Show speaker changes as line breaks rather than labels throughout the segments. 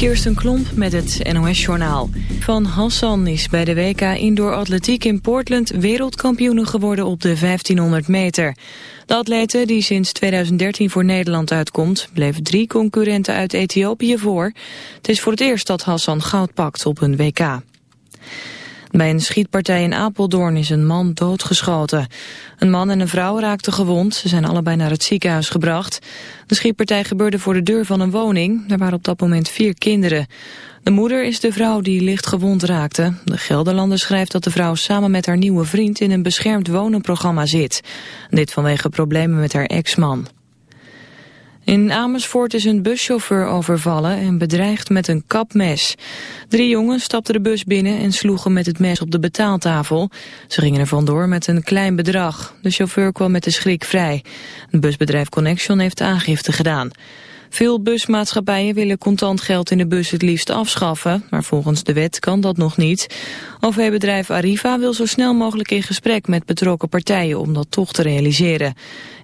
Kirsten Klomp met het NOS-journaal. Van Hassan is bij de WK Indoor Atletiek in Portland wereldkampioen geworden op de 1500 meter. De atlete die sinds 2013 voor Nederland uitkomt, bleef drie concurrenten uit Ethiopië voor. Het is voor het eerst dat Hassan goud pakt op een WK. Bij een schietpartij in Apeldoorn is een man doodgeschoten. Een man en een vrouw raakten gewond. Ze zijn allebei naar het ziekenhuis gebracht. De schietpartij gebeurde voor de deur van een woning. Er waren op dat moment vier kinderen. De moeder is de vrouw die licht gewond raakte. De Gelderlander schrijft dat de vrouw samen met haar nieuwe vriend in een beschermd wonenprogramma zit. Dit vanwege problemen met haar ex-man. In Amersfoort is een buschauffeur overvallen en bedreigd met een kapmes. Drie jongens stapten de bus binnen en sloegen met het mes op de betaaltafel. Ze gingen er vandoor met een klein bedrag. De chauffeur kwam met de schrik vrij. Het busbedrijf Connection heeft aangifte gedaan. Veel busmaatschappijen willen contant geld in de bus het liefst afschaffen, maar volgens de wet kan dat nog niet. OV-bedrijf Arriva wil zo snel mogelijk in gesprek met betrokken partijen om dat toch te realiseren.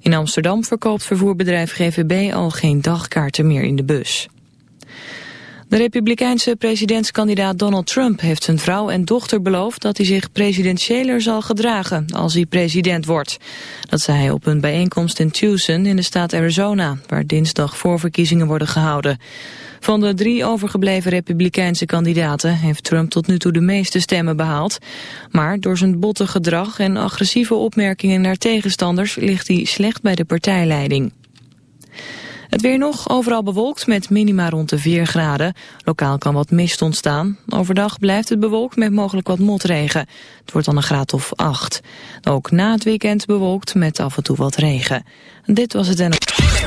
In Amsterdam verkoopt vervoerbedrijf GVB al geen dagkaarten meer in de bus. De republikeinse presidentskandidaat Donald Trump heeft zijn vrouw en dochter beloofd dat hij zich presidentiëler zal gedragen als hij president wordt. Dat zei hij op een bijeenkomst in Tucson in de staat Arizona, waar dinsdag voorverkiezingen worden gehouden. Van de drie overgebleven republikeinse kandidaten heeft Trump tot nu toe de meeste stemmen behaald. Maar door zijn botte gedrag en agressieve opmerkingen naar tegenstanders ligt hij slecht bij de partijleiding. Het weer nog, overal bewolkt met minima rond de 4 graden. Lokaal kan wat mist ontstaan. Overdag blijft het bewolkt met mogelijk wat motregen. Het wordt dan een graad of 8. Ook na het weekend bewolkt met af en toe wat regen. Dit was het en...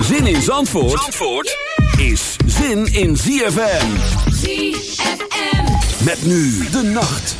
Zin in Zandvoort, Zandvoort is zin in ZFM.
ZFM.
Met nu de nacht.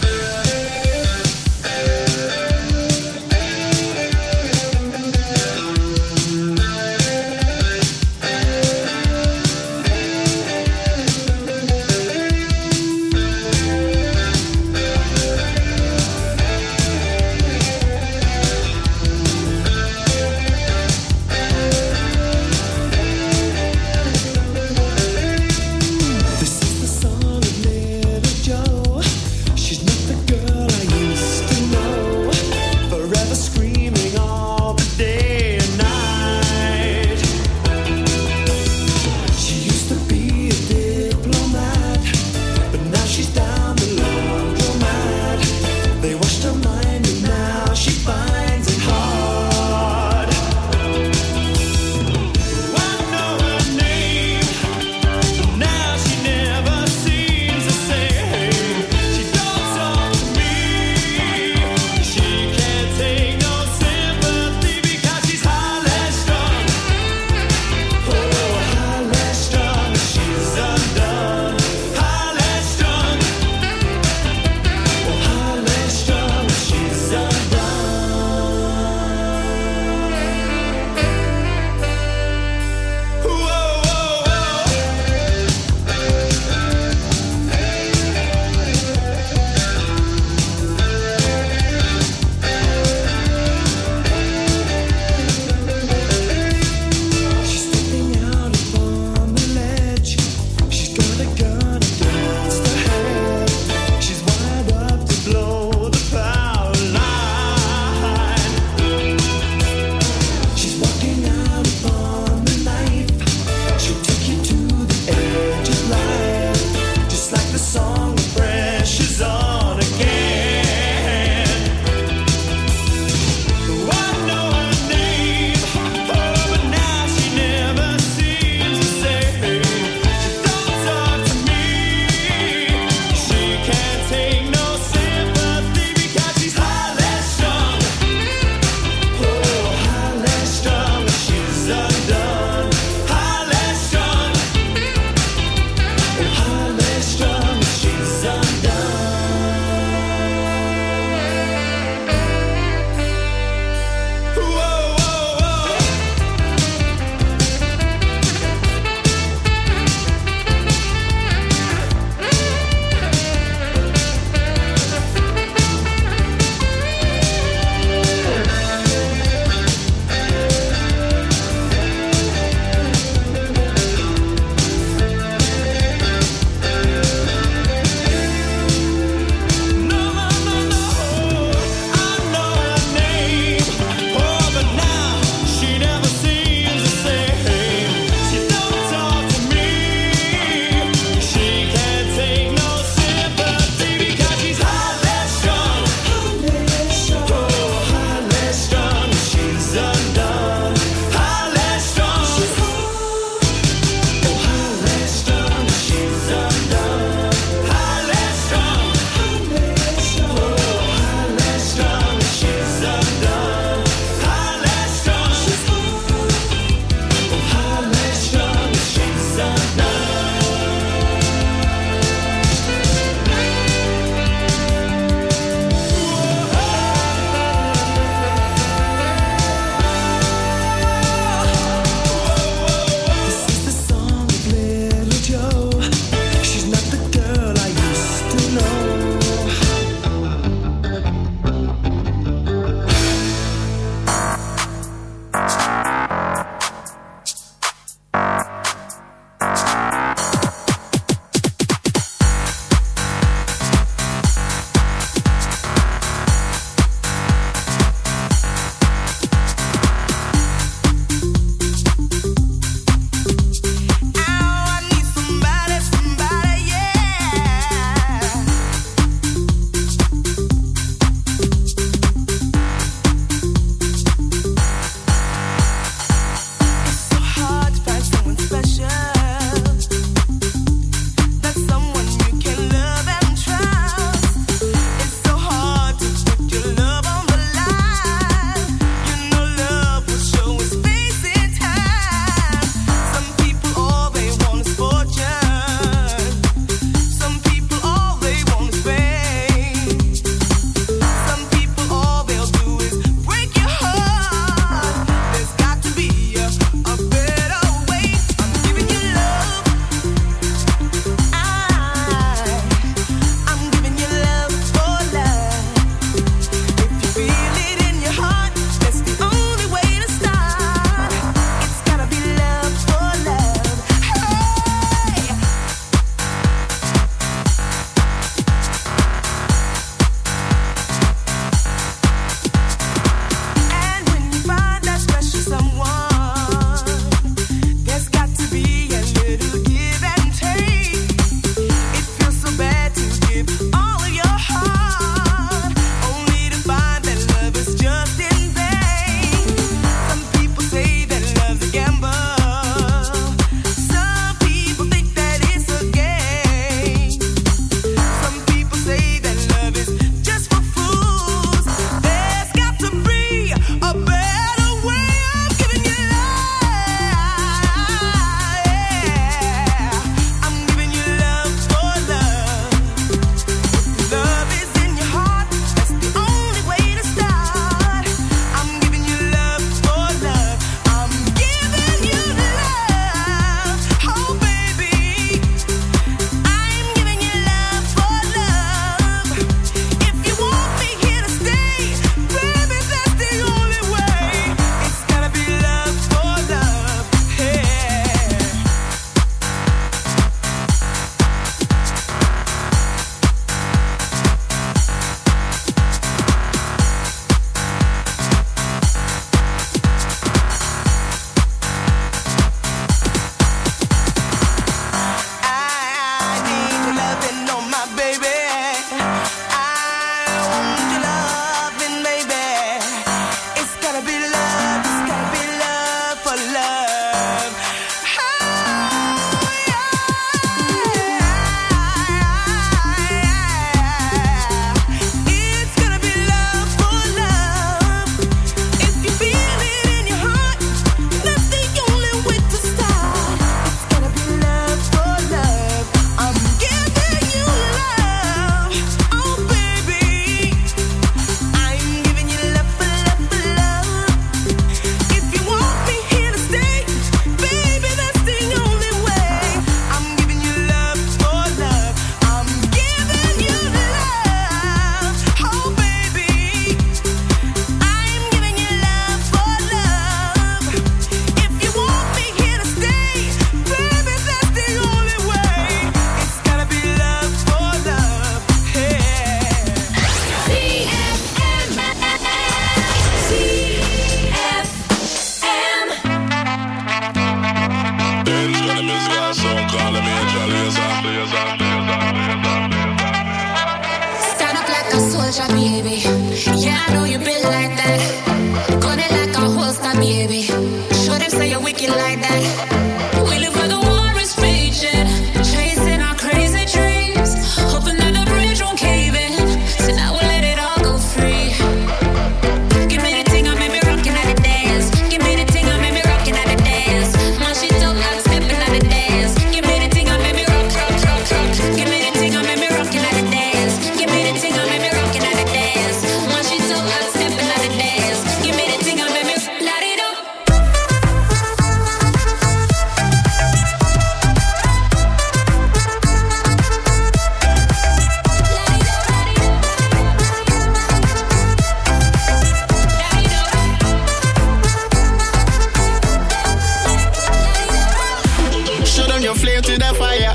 the
fire.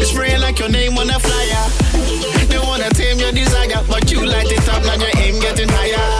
It's spraying like your name on a flyer. They wanna tame your desire, but you light it up, now your aim getting higher.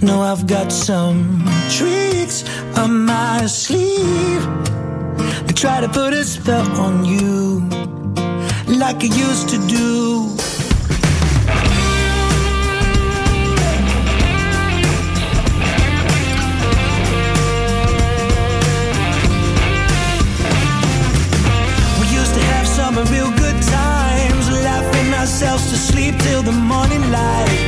No, I've got some tricks up my sleeve to try to put a spell on you, like I used to do. We used to have some real good times, laughing ourselves to sleep till the morning light.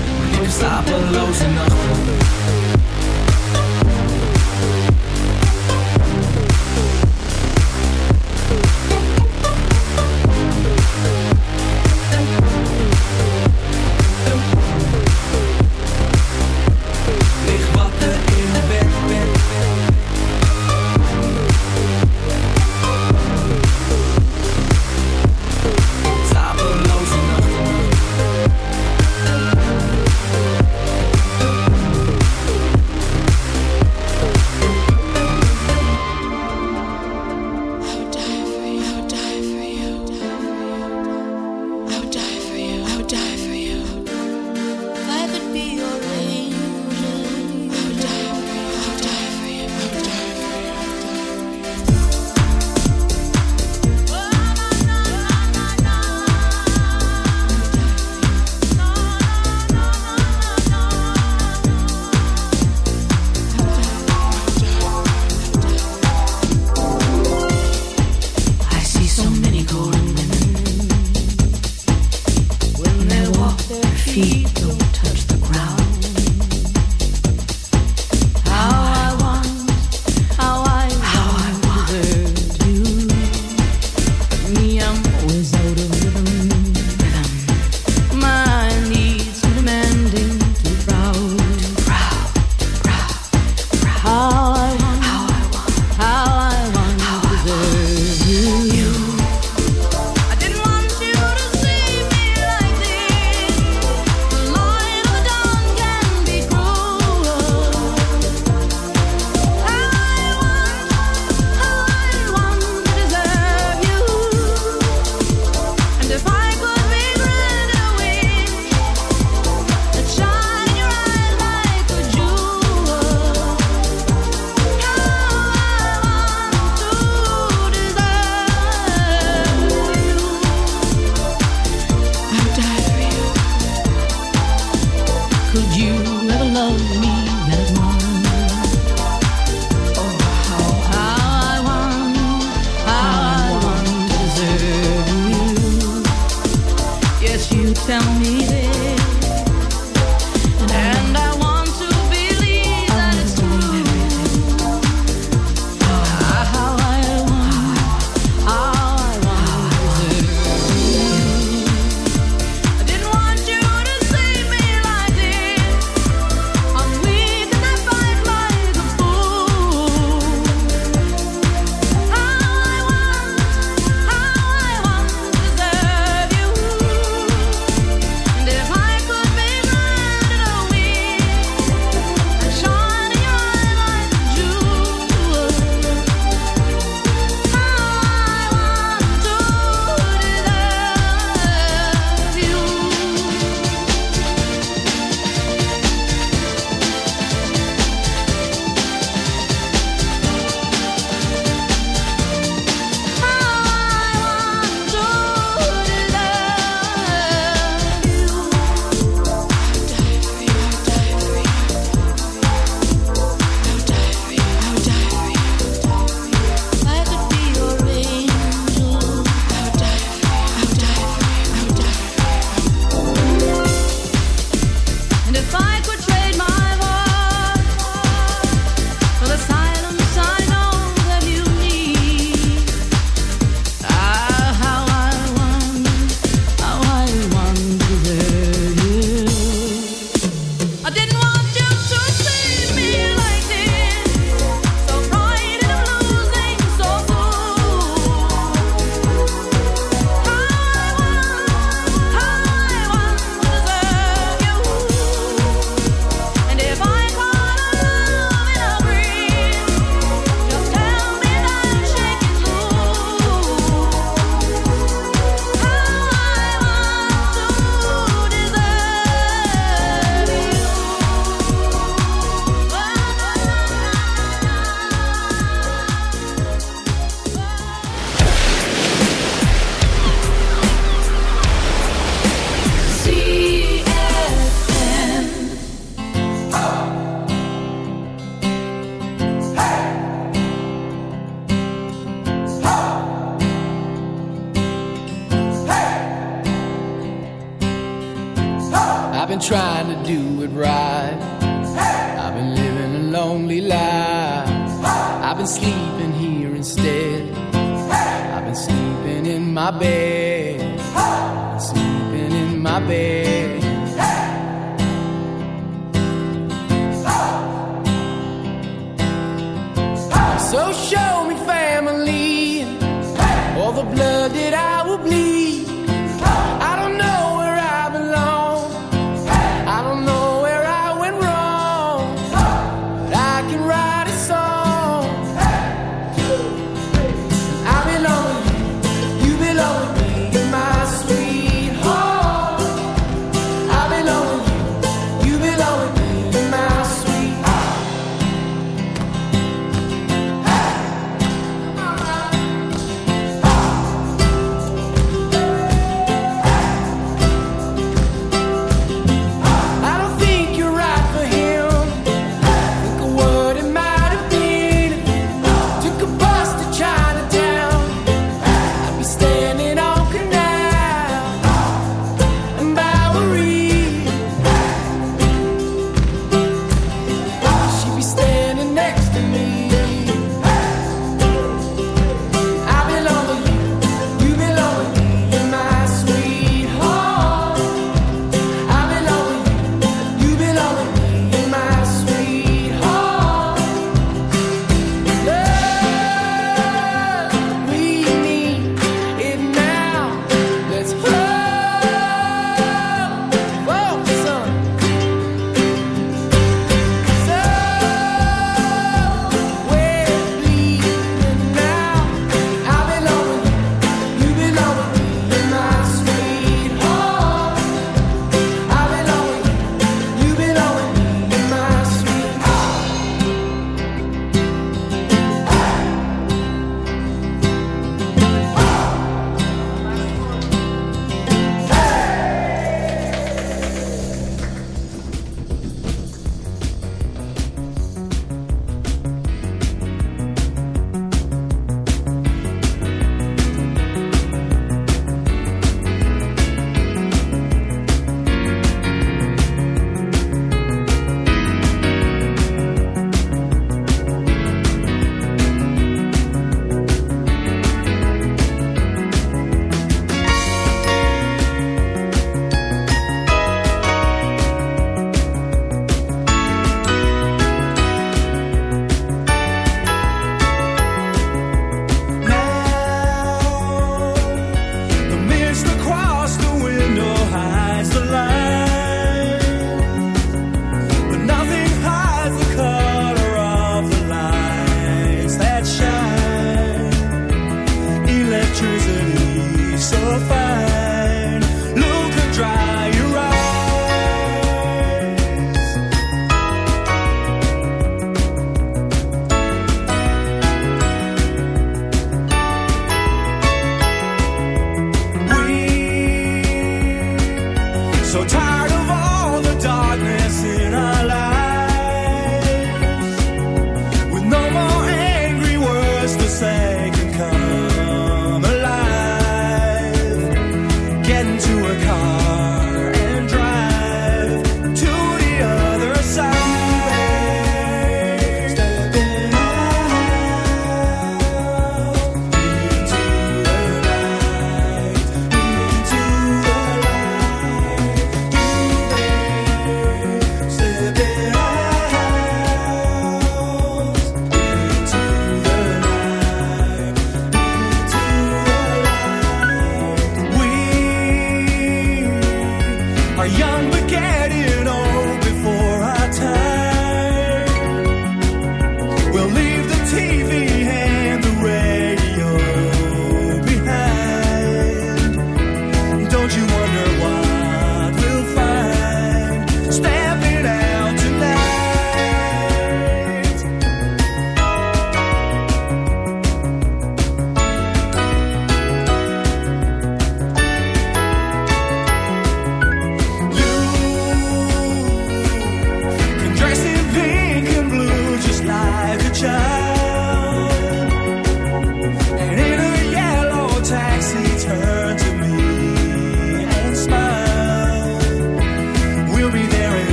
slapeloze nachten